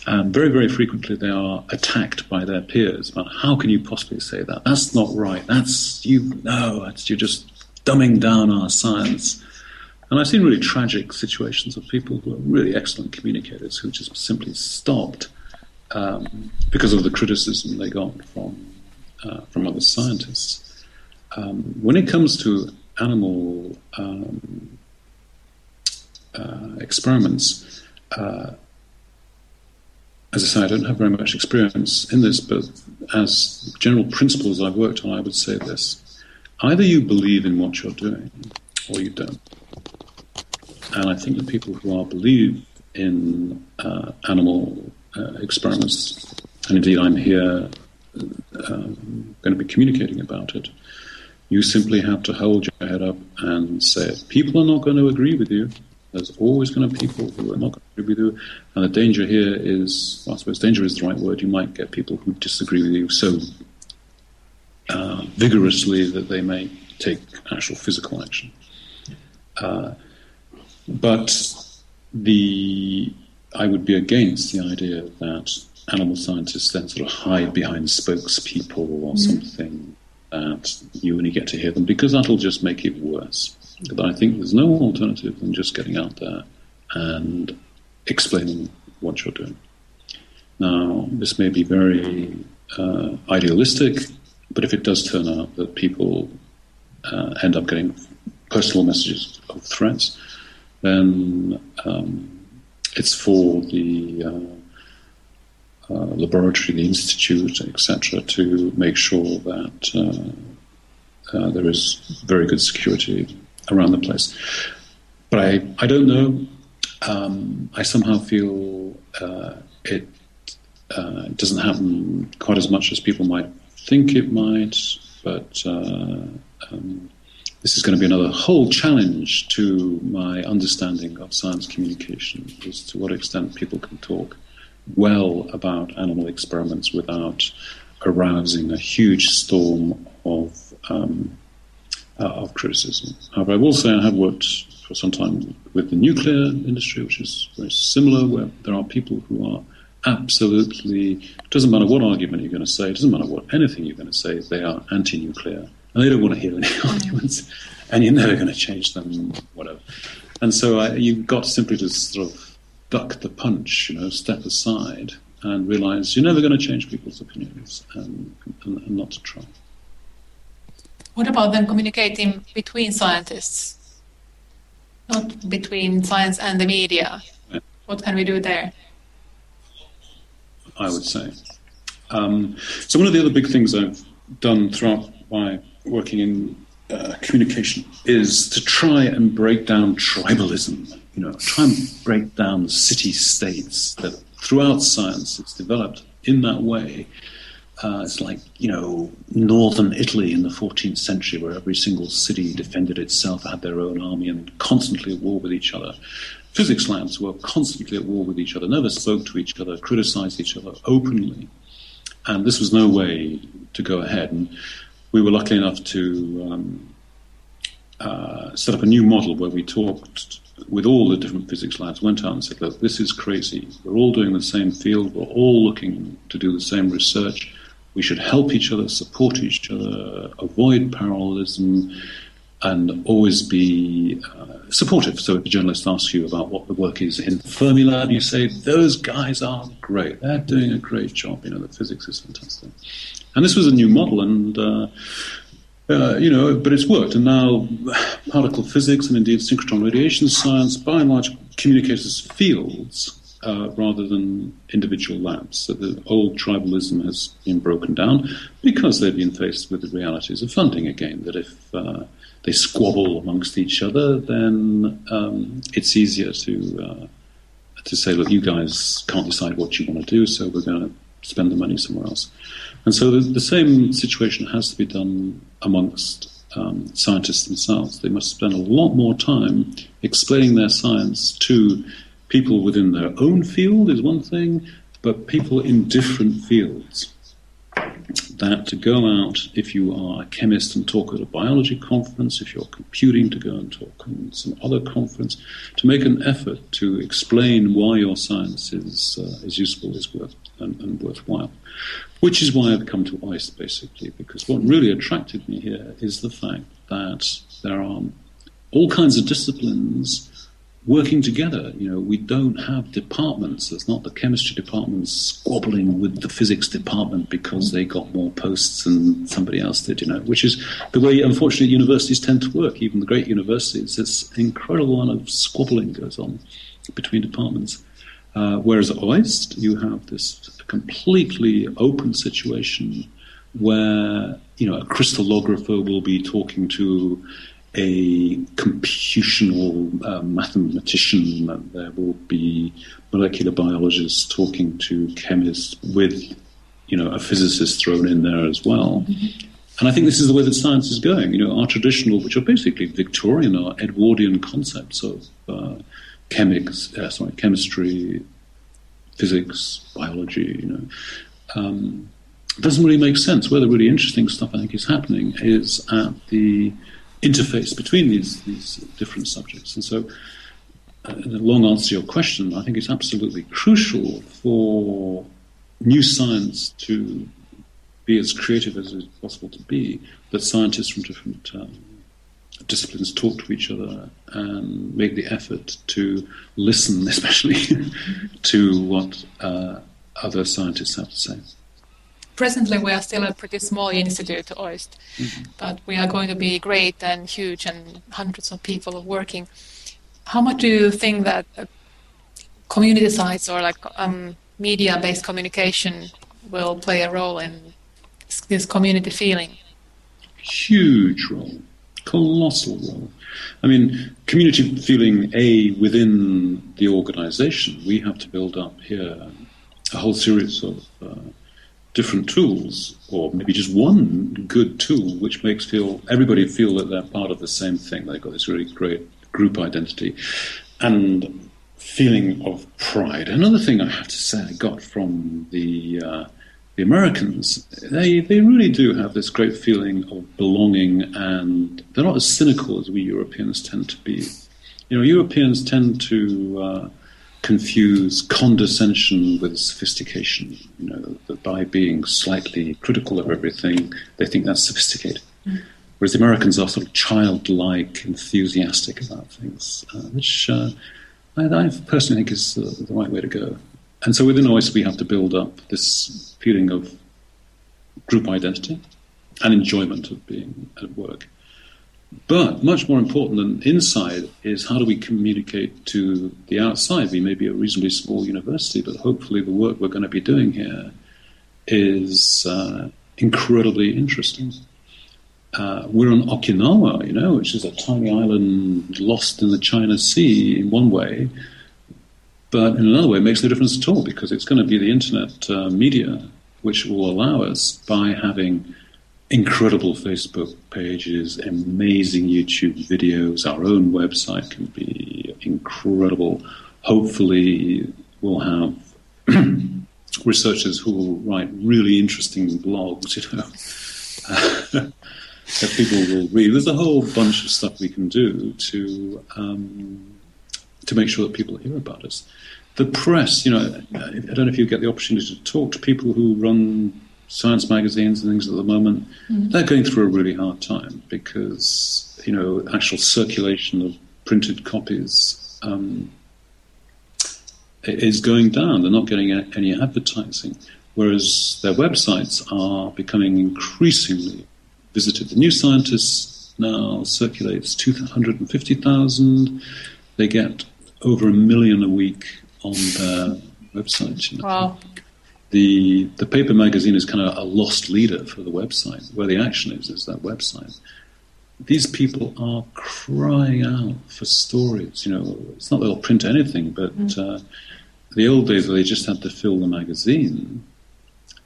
And very, very frequently they are attacked by their peers about how can you possibly say that? That's not right. That's you. No, that's, you're just dumbing down our science. And I've seen really tragic situations of people who are really excellent communicators who just simply stopped um, because of the criticism they got from uh, from other scientists. Um, when it comes to animal um, uh, experiments, uh, as I say, I don't have very much experience in this, but as general principles I've worked on, I would say this. Either you believe in what you're doing or you don't. And I think the people who are believe in uh, animal uh, experiments, and indeed I'm here um, going to be communicating about it, you simply have to hold your head up and say. People are not going to agree with you. There's always going to be people who are not going to agree with you. And the danger here is, well, I suppose danger is the right word. You might get people who disagree with you so uh, vigorously that they may take actual physical action. Uh, but the I would be against the idea that animal scientists then sort of hide behind spokespeople or mm-hmm. something that you only get to hear them because that'll just make it worse. But I think there's no alternative than just getting out there and explaining what you're doing. Now, this may be very uh, idealistic, but if it does turn out that people uh, end up getting personal messages of threats, then um, it's for the uh, uh, laboratory, the institute, etc., to make sure that uh, uh, there is very good security around the place. But I, I don't know. Um, I somehow feel uh, it uh, doesn't happen quite as much as people might think it might, but um, this is going to be another whole challenge to my understanding of science communication is to what extent people can talk well about animal experiments without arousing a huge storm of um, uh, of criticism. However, I will say I have worked for some time with the nuclear industry, which is very similar, where there are people who are absolutely, it doesn't matter what argument you're going to say, it doesn't matter what anything you're going to say, they are anti-nuclear and they don't want to hear any arguments, and you're never going to change them, whatever. And so I, you've got simply to sort of duck the punch, you know, step aside and realize you're never going to change people's opinions and, and, and not to try. What about then communicating between scientists, not between science and the media? Yeah. What can we do there? I would say. Um, so one of the other big things I've done throughout my working in uh, communication is to try and break down tribalism. You know, try and break down city states that throughout science it's developed in that way. Uh, it's like you know northern Italy in the 14th century, where every single city defended itself, had their own army, and constantly at war with each other. Physics labs were constantly at war with each other, never spoke to each other, criticized each other openly, and this was no way to go ahead. And we were lucky enough to um, uh, set up a new model where we talked with all the different physics labs, went out and said, look, this is crazy. We're all doing the same field. We're all looking to do the same research. We should help each other, support each other, avoid parallelism, and always be uh, supportive. So if a journalist asks you about what the work is in Fermilab, you say, those guys are great. They're doing a great job. You know, the physics is fantastic. And this was a new model, and uh, uh, you know, but it's worked. And now, particle physics and indeed synchrotron radiation science, by and large, communicates as fields uh, rather than individual labs. So the old tribalism has been broken down because they've been faced with the realities of funding again. That if uh, they squabble amongst each other, then um, it's easier to uh, to say, look, you guys can't decide what you want to do, so we're going to spend the money somewhere else. And so the, the same situation has to be done amongst um, scientists themselves. They must spend a lot more time explaining their science to people within their own field, is one thing, but people in different fields. That to go out, if you are a chemist and talk at a biology conference, if you're computing, to go and talk at some other conference, to make an effort to explain why your science is, uh, is useful, is worth and, and worthwhile. Which is why I've come to OIST, basically, because what really attracted me here is the fact that there are all kinds of disciplines working together. You know, we don't have departments. There's not the chemistry department squabbling with the physics department because they got more posts than somebody else did. You know, which is the way, unfortunately, universities tend to work. Even the great universities, this incredible amount of squabbling goes on between departments. Uh, whereas at OIST, you have this completely open situation where you know a crystallographer will be talking to a computational uh, mathematician. There will be molecular biologists talking to chemists with, you know, a physicist thrown in there as well. Mm-hmm. And I think this is the way that science is going. You know, our traditional, which are basically Victorian or Edwardian concepts of uh, chemics, uh, sorry, chemistry, physics, biology, you know, um, doesn't really make sense. Where the really interesting stuff I think is happening is at the interface between these, these different subjects. And so, uh, in a long answer to your question, I think it's absolutely crucial for new science to be as creative as it's possible to be, that scientists from different um, disciplines talk to each other and make the effort to listen, especially to what uh, other scientists have to say presently we are still a pretty small institute, OIST, mm-hmm. but we are going to be great and huge and hundreds of people working. How much do you think that uh, community sites or like um, media-based communication will play a role in this community feeling? Huge role, colossal role. I mean, community feeling, A, within the organization, we have to build up here a whole series of uh, different tools, or maybe just one good tool, which makes feel everybody feel that they're part of the same thing. They've got this really great group identity and feeling of pride. Another thing I have to say I got from the uh, the Americans, they they really do have this great feeling of belonging, and they're not as cynical as we Europeans tend to be. You know, Europeans tend to uh, confuse condescension with sophistication. You know, that by being slightly critical of everything, they think that's sophisticated. Mm. Whereas the Americans are sort of childlike, enthusiastic about things, uh, which uh, I, I, personally think is uh, the right way to go. And so within OIST, we have to build up this feeling of group identity and enjoyment of being at work. But much more important than inside is how do we communicate to the outside? We may be a reasonably small university, but hopefully the work we're going to be doing here is uh, incredibly interesting. Uh, we're on Okinawa, you know, which is a tiny island lost in the China Sea in one way, but in another way it makes no difference at all because it's going to be the internet uh, media which will allow us by having incredible Facebook pages, amazing YouTube videos. Our own website can be incredible. Hopefully, we'll have researchers who will write really interesting blogs, you know, that people will read. There's a whole bunch of stuff we can do to um, to make sure that people hear about us. The press, you know, I don't know if you get the opportunity to talk to people who run science magazines and things at the moment, mm-hmm. they're going through a really hard time because you know actual circulation of printed copies um, is going down. They're not getting any advertising, whereas their websites are becoming increasingly visited. The New Scientist now circulates 250,000. They get over a million a week on their website. You know. Wow the the paper magazine is kind of a loss leader for the website. Where the action is is that website. These people are crying out for stories. You know, it's not that they'll print anything, but mm. uh, the old days where they just had to fill the magazine,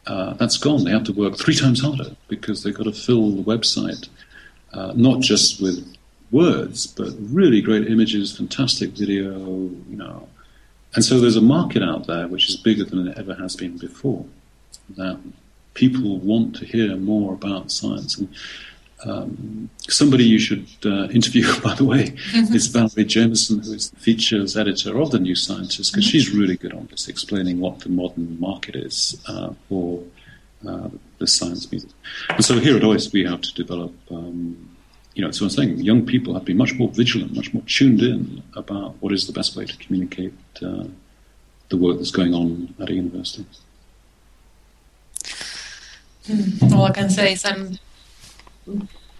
uh, that's gone. They have to work three times harder because they've got to fill the website, uh, not just with words, but really great images, fantastic video, you know, and so there's a market out there which is bigger than it ever has been before. That people want to hear more about science. And um, somebody you should uh, interview, by the way, mm-hmm. is Valerie Jamieson, who is the features editor of the New Scientist, because mm-hmm. she's really good on this, explaining what the modern market is uh, for uh, the science music. And so here at OIST, we have to develop um, you know, so I'm saying young people have to be much more vigilant, much more tuned in about what is the best way to communicate uh, the work that's going on at a university. Hmm. All I can say is I'm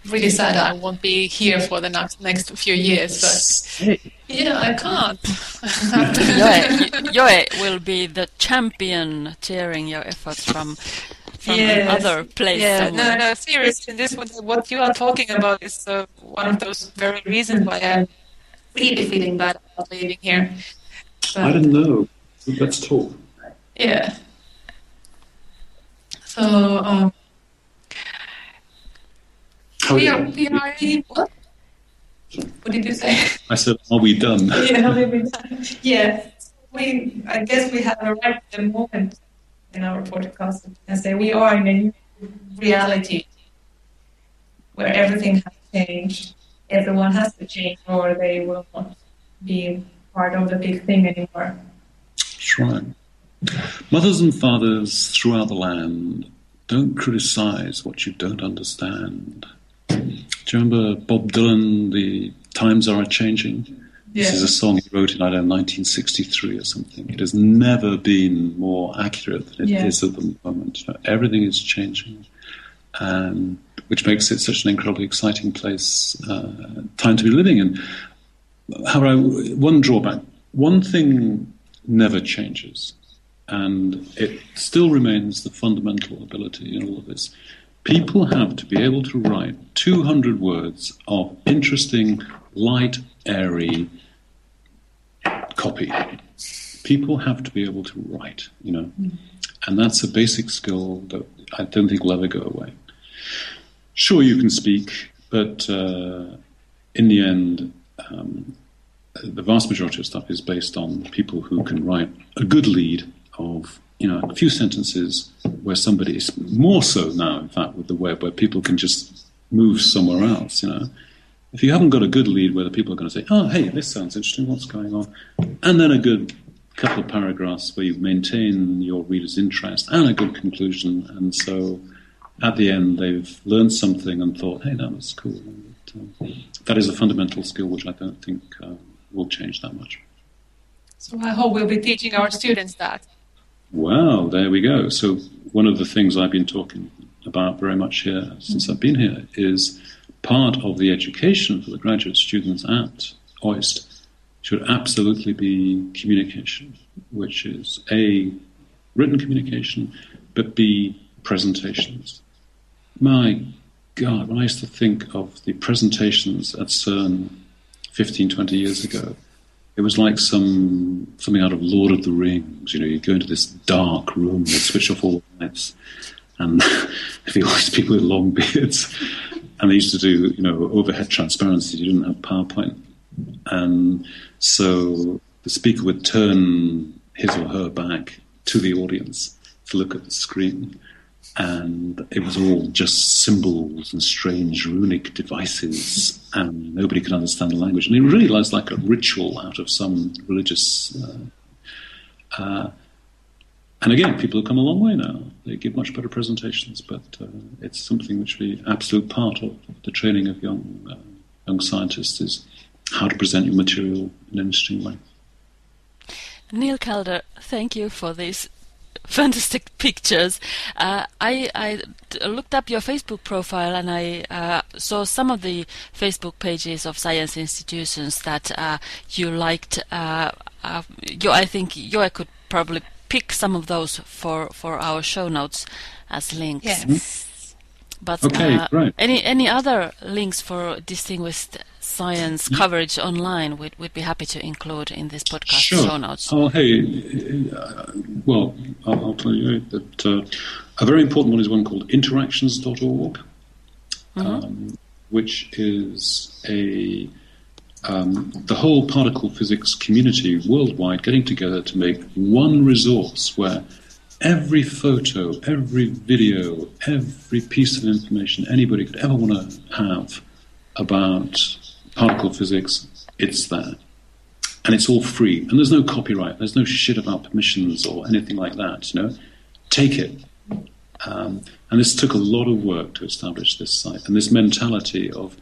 really sad I won't be here for the next next few years. But yeah, I can't. Yoe will be the champion, cheering your efforts from from yes. other place. Yeah, no, no, seriously, this what you are talking about is uh, one of those very reasons why I'm really feeling bad about leaving here. But, I didn't know. Let's talk. Yeah. So, um, we are, we are, what? What did you say? I said, are we done? yeah, are we done? Yes. We, I guess we have arrived at the moment in our podcast and say we are in a new reality where everything has changed. Everyone has to change or they will not be part of the big thing anymore. Right. Mothers and fathers throughout the land don't criticize what you don't understand. Do you remember Bob Dylan, The Times Are Changing? This is a song he wrote in, I don't know, 1963 or something. It has never been more accurate than it yeah. is at the moment. Everything is changing, and which makes it such an incredibly exciting place, uh, time to be living in. However, one drawback, one thing never changes, and it still remains the fundamental ability in all of this. People have to be able to write 200 words of interesting, light, airy, copy. People have to be able to write, you know, mm. and that's a basic skill that I don't think will ever go away. Sure, you can speak, but uh, in the end, um, the vast majority of stuff is based on people who can write a good lead of you know a few sentences where somebody is more so now, in fact, with the web, where people can just move somewhere else, you know if you haven't got a good lead where the people are going to say, oh, hey, this sounds interesting, what's going on? And then a good couple of paragraphs where you maintain your reader's interest and a good conclusion. And so at the end, they've learned something and thought, hey, that was cool. And, uh, that is a fundamental skill which I don't think uh, will change that much. So I hope we'll be teaching our students that. Well, there we go. So one of the things I've been talking about very much here since. I've been here is part of the education for the graduate students at OIST should absolutely be communication, which is A, written communication, but B, presentations. My God, when I used to think of the presentations at CERN 15, 20 years ago, it was like some something out of Lord of the Rings. You know, you go into this dark room, they switch off all the lights, and there'd be people with long beards, and they used to do, you know, overhead transparency. You didn't have PowerPoint, and so the speaker would turn his or her back to the audience to look at the screen, and it was all just symbols and strange runic devices, and nobody could understand the language. And it really was like a ritual out of some religious. Uh, uh, and again, people have come a long way now. They give much better presentations, but uh, it's something which we absolute part of the training of young uh, young scientists is how to present your material in an interesting way. Neil Calder, thank you for these fantastic pictures. Uh, I, I looked up your Facebook profile and I uh, saw some of the Facebook pages of science institutions that uh, you liked. Uh, uh, you, I think you could probably pick some of those for, for our show notes as links. Yes. But okay, uh, right. any any other links for distinguished science coverage online, we'd, we'd be happy to include in this podcast sure. show notes. Oh, hey, uh, well, I'll, I'll, tell you that uh, a very important one is one called interactions.org, mm-hmm. um, which is a um, the whole particle physics community worldwide getting together to make one resource where every photo, every video, every piece of information anybody could ever want to have about particle physics, it's there. And it's all free. And there's no copyright. There's no shit about permissions or anything like that, you know. Take it. Um, and this took a lot of work to establish this site. And this mentality of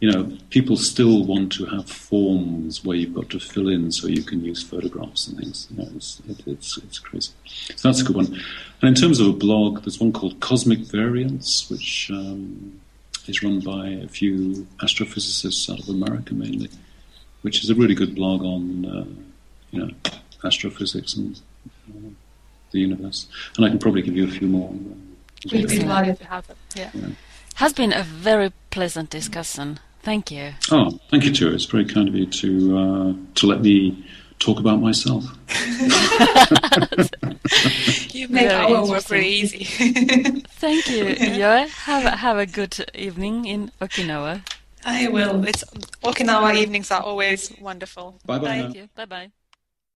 you know, people still want to have forms where you've got to fill in so you can use photographs and things. You know, it's, it, it's, it's crazy. So that's a good one. And in terms of a blog, there's one called Cosmic Variance, which um, is run by a few astrophysicists out of America mainly, which is a really good blog on, uh, you know, astrophysics and uh, the universe. And I can probably give you a few more. We'd be glad to have them. Yeah. yeah. Has been a very pleasant discussion. Thank you. Oh, thank you, too. It's very kind of you to uh, to let me talk about myself. you make our work very easy. thank you, Yoe. Have have a good evening in Okinawa. I will. It's Okinawa evenings are always wonderful. Bye bye. Thank you. Bye bye.